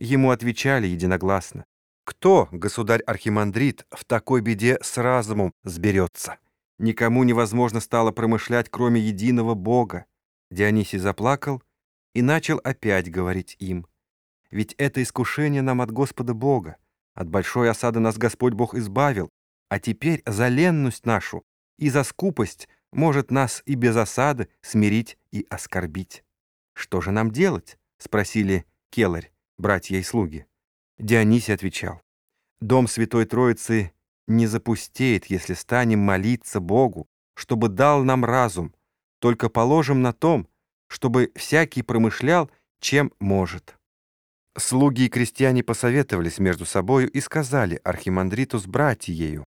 ему отвечали единогласно. Кто, государь-архимандрит, в такой беде с разумом сберется? Никому невозможно стало промышлять, кроме единого Бога. Дионисий заплакал и начал опять говорить им. Ведь это искушение нам от Господа Бога. От большой осады нас Господь Бог избавил, а теперь за ленность нашу и за скупость может нас и без осады смирить и оскорбить. «Что же нам делать?» — спросили Келарь, братья и слуги. Дионисий отвечал, «Дом Святой Троицы не запустеет, если станем молиться Богу, чтобы дал нам разум, только положим на том, чтобы всякий промышлял, чем может». Слуги и крестьяне посоветовались между собою и сказали архимандриту с братьею,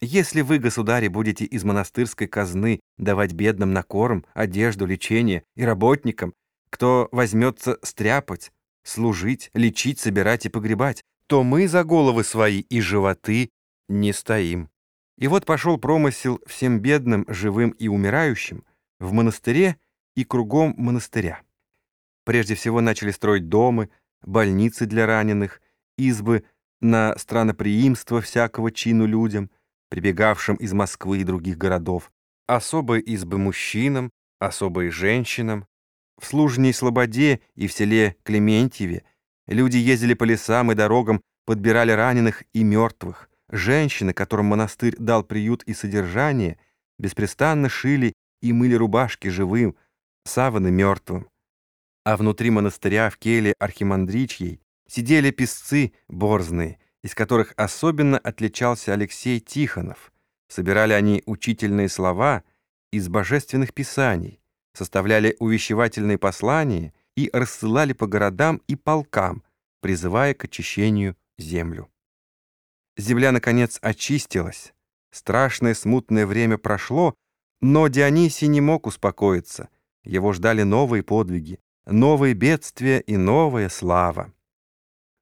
«Если вы, государи, будете из монастырской казны давать бедным на корм, одежду, лечение и работникам, кто возьмется стряпать, служить, лечить, собирать и погребать, то мы за головы свои и животы не стоим». И вот пошел промысел всем бедным, живым и умирающим в монастыре и кругом монастыря. Прежде всего начали строить дома, больницы для раненых, избы на страноприимство всякого чину людям, прибегавшим из Москвы и других городов, особые избы мужчинам, особые женщинам. В Служней Слободе и в селе Клементьеве люди ездили по лесам и дорогам, подбирали раненых и мертвых. Женщины, которым монастырь дал приют и содержание, беспрестанно шили и мыли рубашки живым, саваны мертвым а внутри монастыря в келе архимандричьей сидели песцы борзные, из которых особенно отличался Алексей Тихонов. Собирали они учительные слова из божественных писаний, составляли увещевательные послания и рассылали по городам и полкам, призывая к очищению землю. Земля, наконец, очистилась. Страшное смутное время прошло, но Дионисий не мог успокоиться. Его ждали новые подвиги, новые бедствия и новая слава.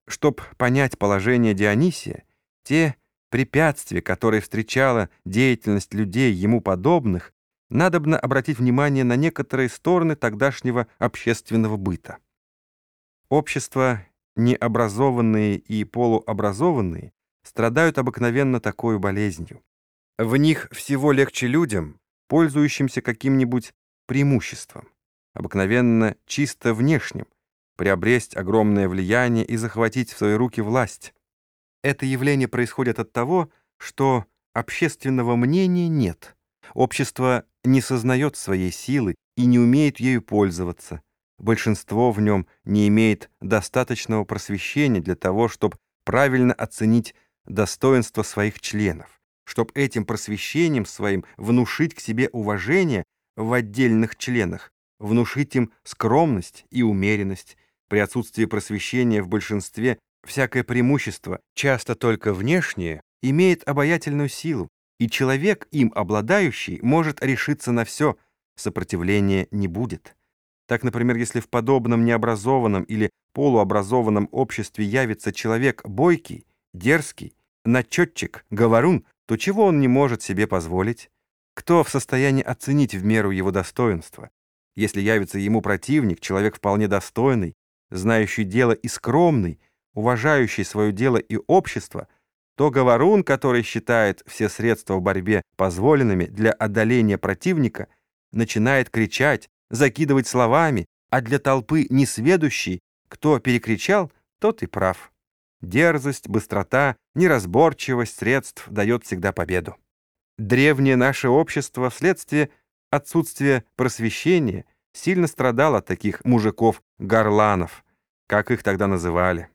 Чтоб понять положение Дионисия, те препятствия, которые встречала деятельность людей ему подобных, надобно обратить внимание на некоторые стороны тогдашнего общественного быта. Общества, необразованные и полуобразованные, страдают обыкновенно такой болезнью. В них всего легче людям, пользующимся каким-нибудь преимуществом обыкновенно чисто внешним, приобресть огромное влияние и захватить в свои руки власть. Это явление происходит от того, что общественного мнения нет. Общество не сознает своей силы и не умеет ею пользоваться. Большинство в нем не имеет достаточного просвещения для того, чтобы правильно оценить достоинство своих членов, чтобы этим просвещением своим внушить к себе уважение в отдельных членах, внушить им скромность и умеренность. При отсутствии просвещения в большинстве всякое преимущество, часто только внешнее, имеет обаятельную силу, и человек, им обладающий, может решиться на все, сопротивления не будет. Так, например, если в подобном необразованном или полуобразованном обществе явится человек бойкий, дерзкий, начетчик, говорун, то чего он не может себе позволить? Кто в состоянии оценить в меру его достоинства? Если явится ему противник, человек вполне достойный, знающий дело и скромный, уважающий свое дело и общество, то говорун, который считает все средства в борьбе позволенными для одоления противника, начинает кричать, закидывать словами, а для толпы несведущий, кто перекричал, тот и прав. Дерзость, быстрота, неразборчивость средств дает всегда победу. Древнее наше общество вследствие отсутствие просвещения сильно страдал от таких мужиков-горланов, как их тогда называли.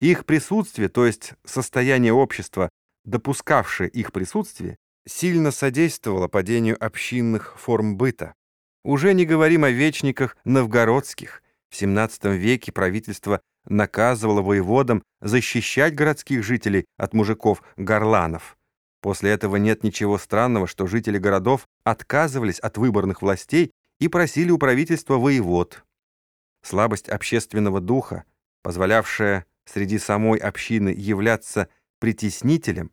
Их присутствие, то есть состояние общества, допускавшее их присутствие, сильно содействовало падению общинных форм быта. Уже не говорим о вечниках новгородских. В XVII веке правительство наказывало воеводам защищать городских жителей от мужиков-горланов. После этого нет ничего странного, что жители городов отказывались от выборных властей и просили у правительства воевод. Слабость общественного духа, позволявшая среди самой общины являться притеснителем,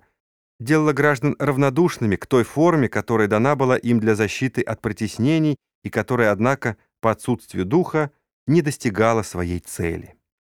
делала граждан равнодушными к той форме, которая дана была им для защиты от притеснений и которая, однако, по отсутствию духа не достигала своей цели.